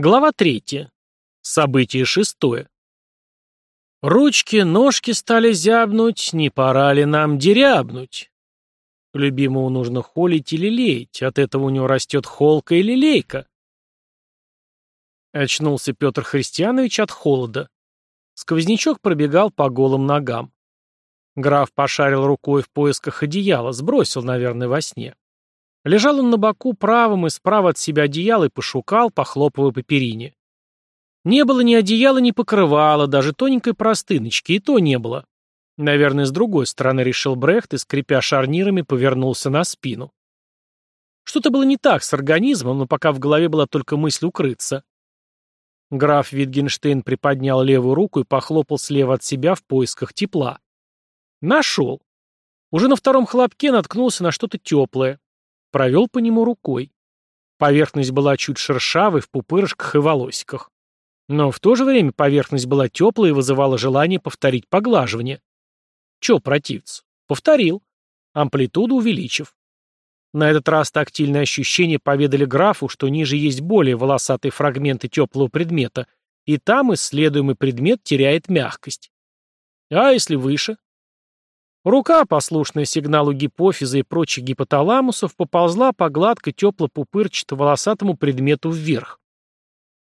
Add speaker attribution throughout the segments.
Speaker 1: Глава третья. Событие шестое. Ручки, ножки стали зябнуть, не пора ли нам дерябнуть? Любимому нужно холить или леять, от этого у него растет холка или лейка. Очнулся Петр Христианович от холода. Сквознячок пробегал по голым ногам. Граф пошарил рукой в поисках одеяла, сбросил, наверное, во сне. Лежал он на боку правым и справа от себя одеяло и пошукал, похлопывая по перине. Не было ни одеяла, ни покрывала, даже тоненькой простыночки, и то не было. Наверное, с другой стороны решил Брехт и, скрипя шарнирами, повернулся на спину. Что-то было не так с организмом, но пока в голове была только мысль укрыться. Граф Витгенштейн приподнял левую руку и похлопал слева от себя в поисках тепла. Нашел. Уже на втором хлопке наткнулся на что-то теплое. Провел по нему рукой. Поверхность была чуть шершавой, в пупырышках и волосиках. Но в то же время поверхность была теплой и вызывала желание повторить поглаживание. Че противиться? Повторил, амплитуду увеличив. На этот раз тактильные ощущения поведали графу, что ниже есть более волосатые фрагменты теплого предмета, и там исследуемый предмет теряет мягкость. А если выше? Рука, послушная сигналу гипофиза и прочих гипоталамусов, поползла по гладко тепло-пупырчато-волосатому предмету вверх.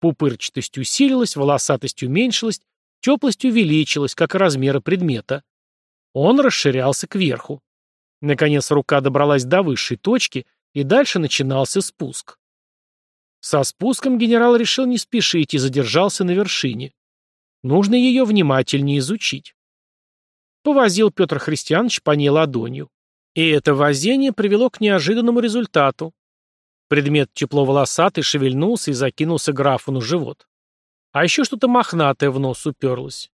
Speaker 1: Пупырчатость усилилась, волосатость уменьшилась, теплость увеличилась, как и размеры предмета. Он расширялся кверху. Наконец рука добралась до высшей точки, и дальше начинался спуск. Со спуском генерал решил не спешить и задержался на вершине. Нужно ее внимательнее изучить. Повозил Петр Христианович по ней ладонью. И это возение привело к неожиданному результату. Предмет тепло-волосатый шевельнулся и закинулся графу на живот. А еще что-то мохнатое в нос уперлось.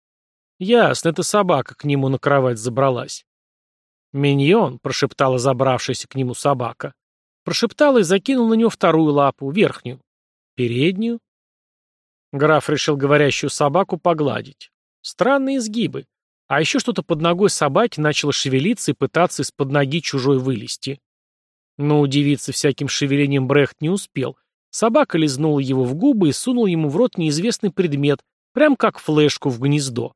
Speaker 1: Ясно, это собака к нему на кровать забралась. «Миньон», — прошептала забравшаяся к нему собака. Прошептала и закинул на него вторую лапу, верхнюю. Переднюю. Граф решил говорящую собаку погладить. Странные изгибы. А еще что-то под ногой собаки начало шевелиться и пытаться из-под ноги чужой вылезти. Но удивиться всяким шевелением Брехт не успел. Собака лизнула его в губы и сунула ему в рот неизвестный предмет, прям как флешку в гнездо.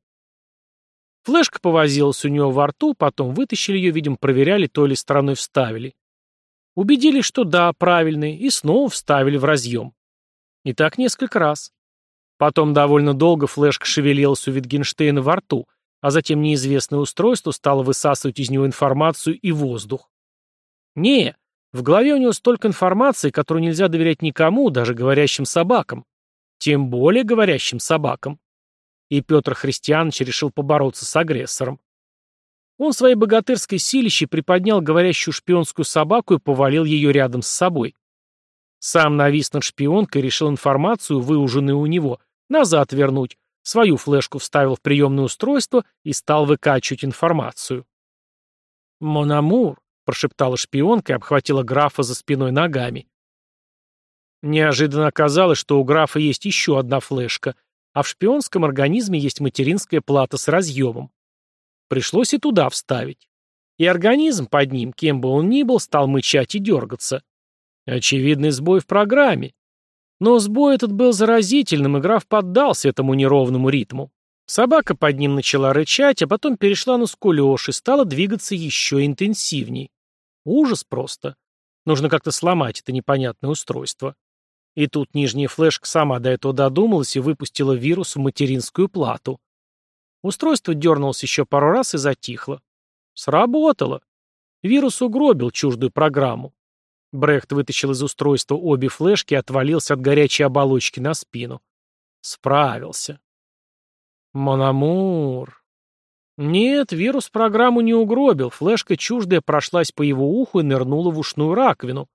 Speaker 1: Флешка повозилась у него во рту, потом вытащили ее, видимо, проверяли, той ли стороной вставили. Убедились, что да, правильный, и снова вставили в разъем. И так несколько раз. Потом довольно долго флешка шевелилась у Витгенштейна во рту, а затем неизвестное устройство стало высасывать из него информацию и воздух. Не, в голове у него столько информации, которую нельзя доверять никому, даже говорящим собакам. Тем более говорящим собакам. И Петр Христианович решил побороться с агрессором. Он своей богатырской силищей приподнял говорящую шпионскую собаку и повалил ее рядом с собой. Сам навис над шпионкой решил информацию, выуженную у него, назад вернуть, свою флешку вставил в приемное устройство и стал выкачивать информацию. «Монамур», — прошептала шпионка и обхватила графа за спиной ногами. Неожиданно оказалось, что у графа есть еще одна флешка, а в шпионском организме есть материнская плата с разъемом. Пришлось и туда вставить. И организм под ним, кем бы он ни был, стал мычать и дергаться. Очевидный сбой в программе. Но сбой этот был заразительным, и граф поддался этому неровному ритму. Собака под ним начала рычать, а потом перешла на скулеж и стала двигаться еще интенсивней. Ужас просто. Нужно как-то сломать это непонятное устройство. И тут нижняя флешка сама до этого додумалась и выпустила вирус в материнскую плату. Устройство дернулось еще пару раз и затихло. Сработало. Вирус угробил чуждую программу. Брехт вытащил из устройства обе флешки и отвалился от горячей оболочки на спину. Справился. Мономур. Нет, вирус программу не угробил. Флешка чуждая прошлась по его уху и нырнула в ушную раковину.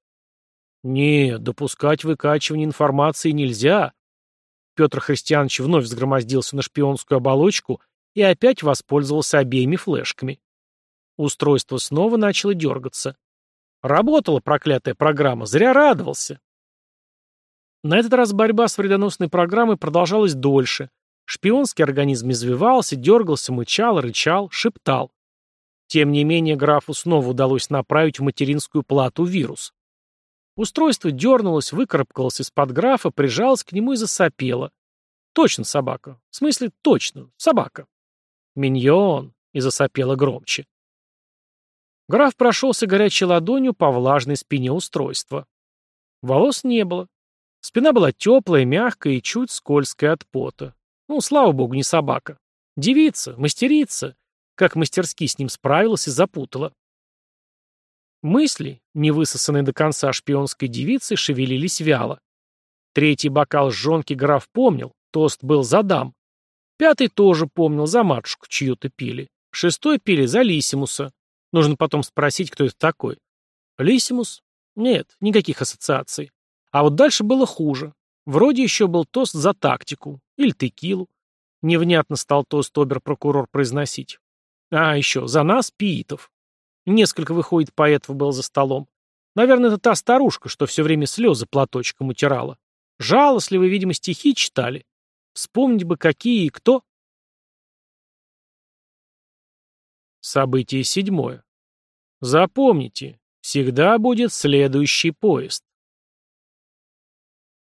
Speaker 1: Нет, допускать выкачивание информации нельзя. Петр Христианович вновь взгромоздился на шпионскую оболочку и опять воспользовался обеими флешками. Устройство снова начало дергаться. Работала проклятая программа, зря радовался. На этот раз борьба с вредоносной программой продолжалась дольше. Шпионский организм извивался, дергался, мычал, рычал, шептал. Тем не менее, графу снова удалось направить в материнскую плату вирус. Устройство дернулось, выкарабкалось из-под графа, прижалось к нему и засопело. Точно собака. В смысле, точно. Собака. Миньон. И засопело громче. Граф прошелся горячей ладонью по влажной спине устройства. Волос не было. Спина была теплая, мягкая и чуть скользкая от пота. Ну, слава богу, не собака. Девица, мастерица. Как мастерски с ним справилась и запутала. Мысли, не высосанные до конца шпионской девицы, шевелились вяло. Третий бокал жонки граф помнил, тост был за дам. Пятый тоже помнил, за матушку чью-то пили. Шестой пили за Лисимуса. Нужно потом спросить, кто это такой. Лисимус? Нет, никаких ассоциаций. А вот дальше было хуже. Вроде еще был тост за тактику. Или текилу. Невнятно стал тост обер-прокурор произносить. А, еще, за нас, пиитов. Несколько, выходит, поэтов было за столом. Наверное, это та старушка, что все время слезы платочком утирала. Жалостливо, видимо, стихи читали. Вспомнить бы, какие и кто. Событие седьмое. Запомните, всегда будет следующий поезд.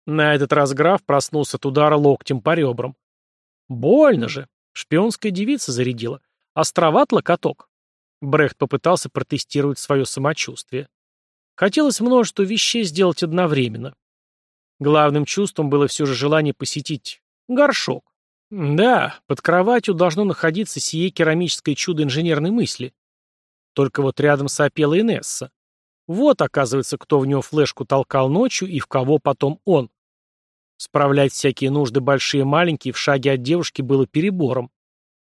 Speaker 1: На этот раз граф проснулся от удара локтем по ребрам. Больно же. Шпионская девица зарядила. Островат локоток. Брехт попытался протестировать свое самочувствие. Хотелось множество вещей сделать одновременно. Главным чувством было все же желание посетить горшок. Да, под кроватью должно находиться сие керамическое чудо инженерной мысли. Только вот рядом сопела Инесса. Вот, оказывается, кто в него флешку толкал ночью и в кого потом он. Справлять всякие нужды большие и маленькие в шаге от девушки было перебором.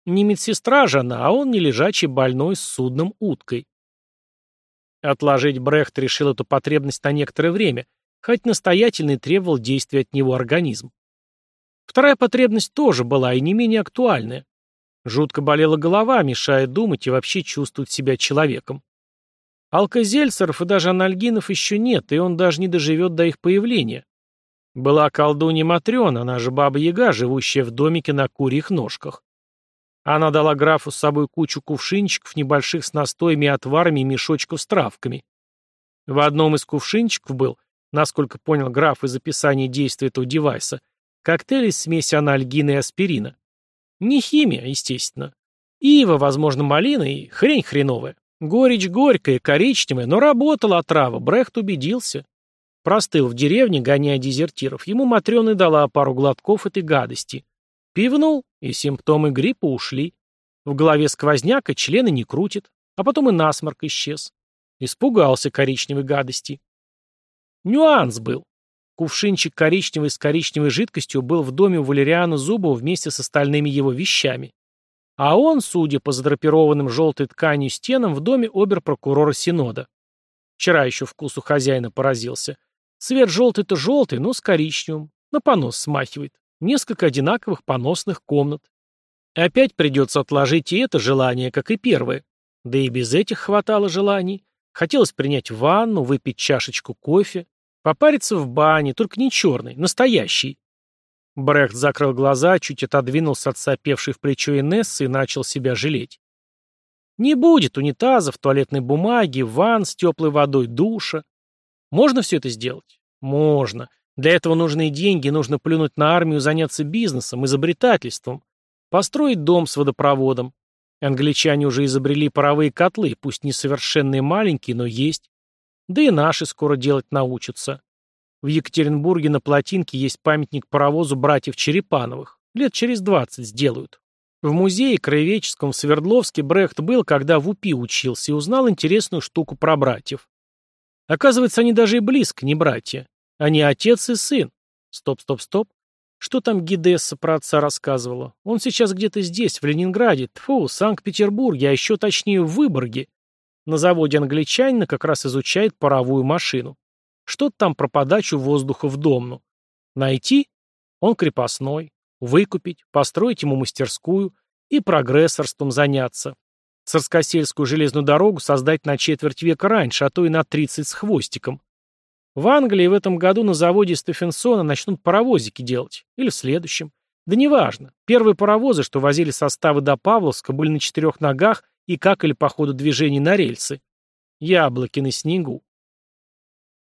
Speaker 1: Не медсестра же она, а он не лежачий больной с судном уткой. Отложить Брехт решил эту потребность на некоторое время, хоть настоятельно и требовал действия от него организм. Вторая потребность тоже была и не менее актуальная. Жутко болела голова, мешая думать и вообще чувствовать себя человеком. Алкозельцеров и даже анальгинов еще нет, и он даже не доживет до их появления. Была колдунья Матрена, она же Баба-Яга, живущая в домике на курьих ножках. Она дала графу с собой кучу кувшинчиков, небольших с настоями отварами и мешочков с травками. В одном из кувшинчиков был, насколько понял граф из описания действия этого девайса, коктейль из смеси анальгина и аспирина. Не химия, естественно. Ива, возможно, малина и хрень хреновая. Горечь горькая, коричневая, но работала отрава, Брехт убедился. Простыл в деревне, гоняя дезертиров. Ему Матрёна дала пару глотков этой гадости. Пивнул, и симптомы гриппа ушли. В голове сквозняк, и члены не крутит. А потом и насморк исчез. Испугался коричневой гадости. Нюанс был. Кувшинчик коричневый с коричневой жидкостью был в доме у Валериана Зубова вместе с остальными его вещами. А он, судя по задрапированным желтой тканью стенам, в доме обер-прокурора Синода. Вчера еще вкусу хозяина поразился. Цвет желтый-то желтый, но с коричневым. На понос смахивает. Несколько одинаковых поносных комнат. И опять придется отложить и это желание, как и первое. Да и без этих хватало желаний. Хотелось принять ванну, выпить чашечку кофе, попариться в бане, только не черный, настоящий. Брехт закрыл глаза, чуть отодвинулся от сопевшей в плечо Инессы и начал себя жалеть. Не будет унитазов, туалетной бумаги, ванн с теплой водой, душа. Можно все это сделать? Можно. Для этого нужны деньги, нужно плюнуть на армию, заняться бизнесом, изобретательством. Построить дом с водопроводом. Англичане уже изобрели паровые котлы, пусть несовершенные маленькие, но есть. Да и наши скоро делать научатся. В Екатеринбурге на плотинке есть памятник паровозу братьев Черепановых. Лет через двадцать сделают. В музее краеведческом в Свердловске Брехт был, когда в УПИ учился, и узнал интересную штуку про братьев. Оказывается, они даже и близко не братья. Они отец и сын. Стоп, стоп, стоп. Что там Гидесса про отца рассказывала? Он сейчас где-то здесь, в Ленинграде, тьфу, Санкт-Петербурге, а еще точнее в Выборге. На заводе англичанина как раз изучает паровую машину. Что-то там про подачу воздуха в домну. Найти? Он крепостной. Выкупить, построить ему мастерскую и прогрессорством заняться. Царскосельскую железную дорогу создать на четверть века раньше, а то и на 30 с хвостиком. В Англии в этом году на заводе Стефенсона начнут паровозики делать. Или в следующем. Да неважно. Первые паровозы, что возили составы до Павловска, были на четырех ногах и какали по ходу движений на рельсы. Яблоки на снегу.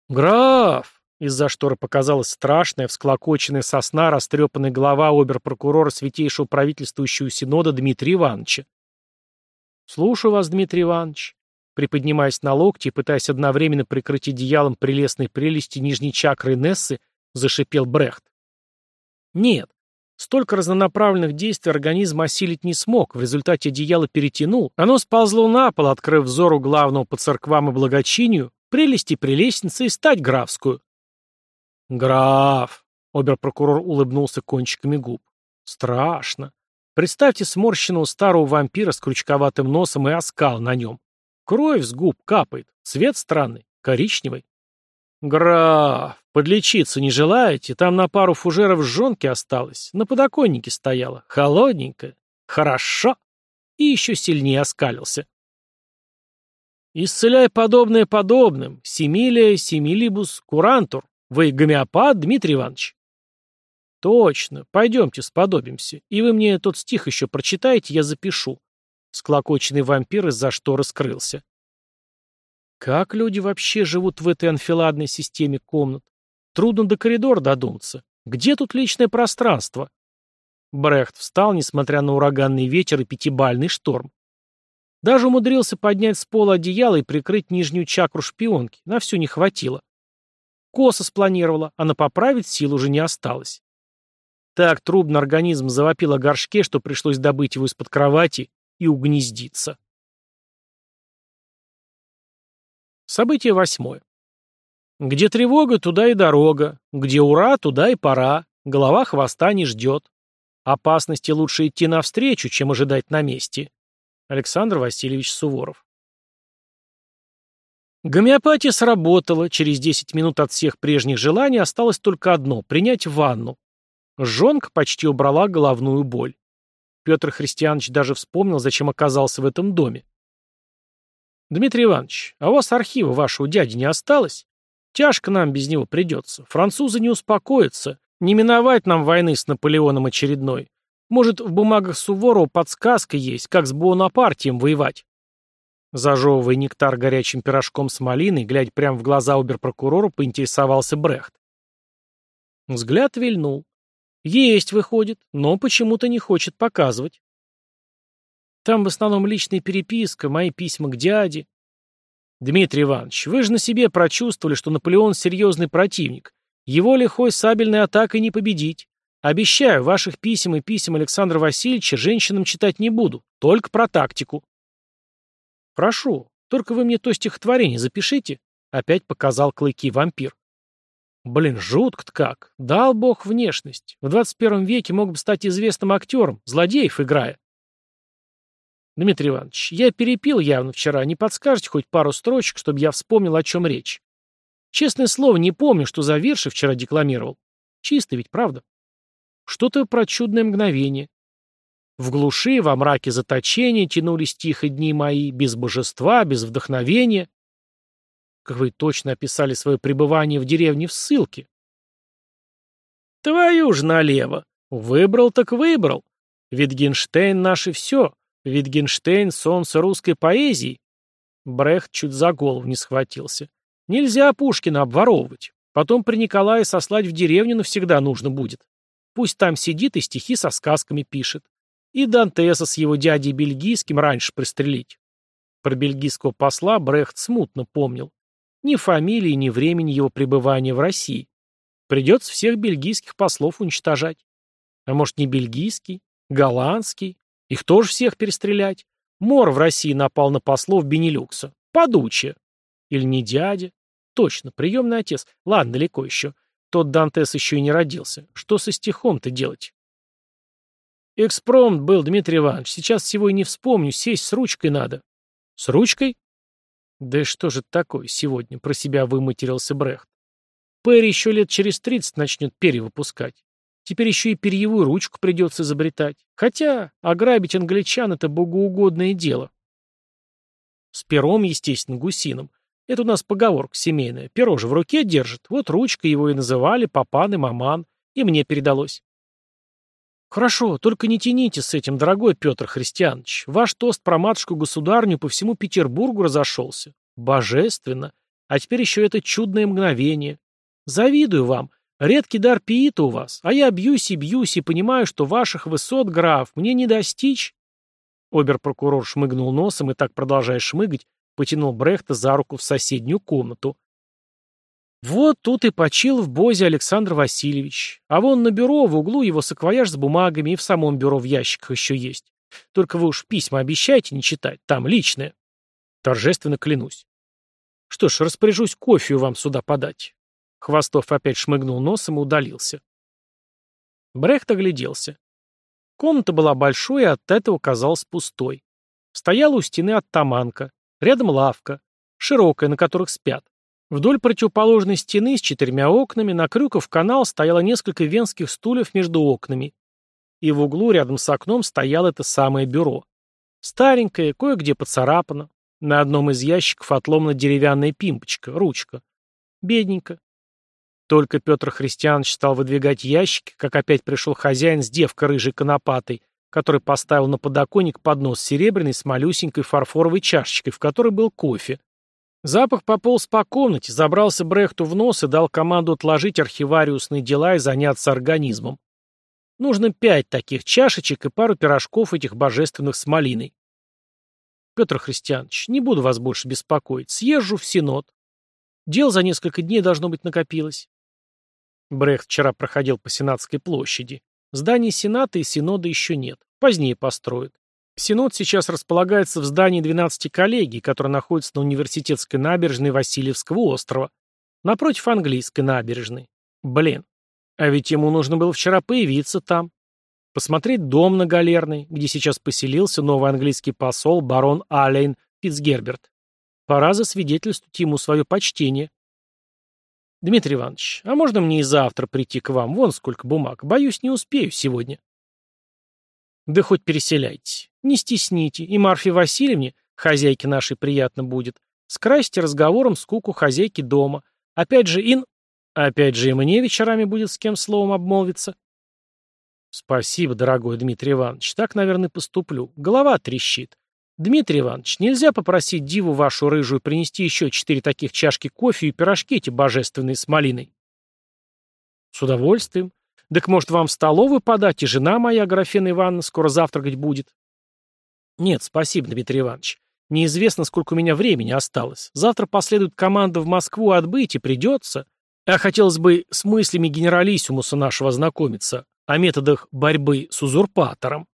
Speaker 1: «Граф!» Из-за шторы показалась страшная, всклокоченная сосна, растрепанная голова обер-прокурора святейшего правительствующего синода Дмитрия Ивановича. «Слушаю вас, Дмитрий Иванович». Приподнимаясь на локти и пытаясь одновременно прикрыть одеялом прелестной прелести нижней чакры Нессы, зашипел Брехт. Нет, столько разнонаправленных действий организм осилить не смог, в результате одеяло перетянул, оно сползло на пол, открыв взору главного по церквам и благочинию, прелести прелестницы и стать графскую. «Граф!» — оберпрокурор улыбнулся кончиками губ. «Страшно. Представьте сморщенного старого вампира с крючковатым носом и оскал на нем. Кровь с губ капает, цвет странный, коричневый. «Граф, подлечиться не желаете? Там на пару фужеров жжонки осталось. На подоконнике стояла. Холодненькая. Хорошо!» И еще сильнее оскалился. «Исцеляй подобное подобным. Семилия семилибус курантур. Вы гомеопат, Дмитрий Иванович?» «Точно. Пойдемте, сподобимся. И вы мне тот стих еще прочитаете, я запишу». Склокоченный вампир из-за шторы скрылся. Как люди вообще живут в этой анфиладной системе комнат? Трудно до коридора додуматься. Где тут личное пространство? Брехт встал, несмотря на ураганный ветер и пятибальный шторм. Даже умудрился поднять с пола одеяло и прикрыть нижнюю чакру шпионки. На все не хватило. Косо спланировала, а на поправить сил уже не осталось. Так трубно организм завопил о горшке, что пришлось добыть его из-под кровати и угнездиться. Событие восьмое. Где тревога, туда и дорога. Где ура, туда и пора. Голова хвоста не ждет. Опасности лучше идти навстречу, чем ожидать на месте. Александр Васильевич Суворов. Гомеопатия сработала, через 10 минут от всех прежних желаний осталось только одно – принять ванну. Жонка почти убрала головную боль. Петр Христианович даже вспомнил, зачем оказался в этом доме. «Дмитрий Иванович, а у вас архива вашего дяди не осталось? Тяжко нам без него придется. Французы не успокоятся. Не миновать нам войны с Наполеоном очередной. Может, в бумагах Суворова подсказка есть, как с Буонапартием воевать?» Зажевывая нектар горячим пирожком с малиной, глядя прямо в глаза оберпрокурору, поинтересовался Брехт. Взгляд вильнул. Есть, выходит, но почему-то не хочет показывать. Там в основном личная переписка, мои письма к дяде. Дмитрий Иванович, вы же на себе прочувствовали, что Наполеон серьезный противник. Его лихой сабельной атакой не победить. Обещаю, ваших писем и писем Александра Васильевича женщинам читать не буду, только про тактику. Прошу, только вы мне то стихотворение запишите. Опять показал клыки вампир. Блин, жутко-то как. Дал бог внешность. В 21 веке мог бы стать известным актером, злодеев играя. Дмитрий Иванович, я перепил явно вчера. Не подскажете хоть пару строчек, чтобы я вспомнил, о чем речь? Честное слово, не помню, что за верши вчера декламировал. Чисто ведь, правда? Что-то про чудное мгновение. В глуши, во мраке заточения тянулись тихо дни мои, без божества, без вдохновения. Как вы точно описали свое пребывание в деревне в ссылке. Твою ж налево. Выбрал так выбрал. Витгенштейн наше все. Витгенштейн — солнце русской поэзии. Брехт чуть за голову не схватился. Нельзя Пушкина обворовывать. Потом при Николае сослать в деревню навсегда нужно будет. Пусть там сидит и стихи со сказками пишет. И Дантеса с его дядей бельгийским раньше пристрелить. Про бельгийского посла Брехт смутно помнил. Ни фамилии, ни времени его пребывания в России. Придется всех бельгийских послов уничтожать. А может, не бельгийский, голландский, их тоже всех перестрелять? Мор в России напал на послов Бенилюкса. Подучие. Или не дядя? Точно, приемный отец. Ладно, далеко еще. Тот Дантес еще и не родился. Что со стихом-то делать? Экспромт был, Дмитрий Иванович. Сейчас всего и не вспомню. Сесть с ручкой надо. С ручкой? Да что же такое сегодня? Про себя выматерился Брехт. Перри еще лет через тридцать начнет перья выпускать. Теперь еще и перьевую ручку придется изобретать. Хотя ограбить англичан — это богоугодное дело. С пером, естественно, гусиным. Это у нас поговорка семейная. Перо же в руке держит. Вот ручка его и называли папан и маман. И мне передалось. Хорошо, только не тяните с этим, дорогой Петр Христианович. Ваш тост про матушку-государню по всему Петербургу разошелся. Божественно. А теперь еще это чудное мгновение. Завидую вам. Редкий дар пиита у вас, а я бьюсь и бьюсь и понимаю, что ваших высот, граф, мне не достичь. Обер-прокурор шмыгнул носом и так, продолжая шмыгать, потянул Брехта за руку в соседнюю комнату. Вот тут и почил в бозе Александр Васильевич. А вон на бюро в углу его саквояж с бумагами и в самом бюро в ящиках еще есть. Только вы уж письма обещайте не читать, там личное. Торжественно клянусь. Что ж, распоряжусь кофею вам сюда подать. Хвостов опять шмыгнул носом и удалился. Брехт огляделся. Комната была большой и от этого казалась пустой. Стояла у стены оттаманка, рядом лавка, широкая, на которых спят. Вдоль противоположной стены с четырьмя окнами на крюков канал стояло несколько венских стульев между окнами. И в углу рядом с окном стояло это самое бюро. Старенькое, кое-где поцарапано. На одном из ящиков отломана деревянная пимпочка, ручка. Бедненько. Только Петр Христианович стал выдвигать ящики, как опять пришел хозяин с девкой рыжей конопатой, который поставил на подоконник поднос серебряный с малюсенькой фарфоровой чашечкой, в которой был кофе. Запах пополз по комнате, забрался Брехту в нос и дал команду отложить архивариусные дела и заняться организмом. Нужно пять таких чашечек и пару пирожков этих божественных с малиной. Петр Христианович, не буду вас больше беспокоить. Съезжу в Синод. Дел за несколько дней должно быть накопилось. Брехт вчера проходил по Сенатской площади. Зданий Сената и Синода еще нет. Позднее построят. Синод сейчас располагается в здании 12 коллегий, которое находится на университетской набережной Васильевского острова, напротив английской набережной. Блин, а ведь ему нужно было вчера появиться там. Посмотреть дом на Галерной, где сейчас поселился новый английский посол барон Алейн Фицгерберт. Пора засвидетельствовать ему свое почтение. Дмитрий Иванович, а можно мне и завтра прийти к вам? Вон сколько бумаг. Боюсь, не успею сегодня. Да хоть переселяйтесь. Не стесните. И Марфе Васильевне, хозяйке нашей, приятно будет. Скрасьте разговором скуку хозяйки дома. Опять же, ин... Опять же и мне вечерами будет с кем словом обмолвиться. Спасибо, дорогой Дмитрий Иванович. Так, наверное, поступлю. Голова трещит. Дмитрий Иванович, нельзя попросить диву вашу рыжую принести еще четыре таких чашки кофе и пирожки эти божественные с малиной? С удовольствием. Так может вам в столовую подать, и жена моя, Графена Ивановна, скоро завтракать будет? Нет, спасибо, Дмитрий Иванович. Неизвестно, сколько у меня времени осталось. Завтра последует команда в Москву отбыть, и придется. А хотелось бы с мыслями генералиссимуса нашего знакомиться о методах борьбы с узурпатором.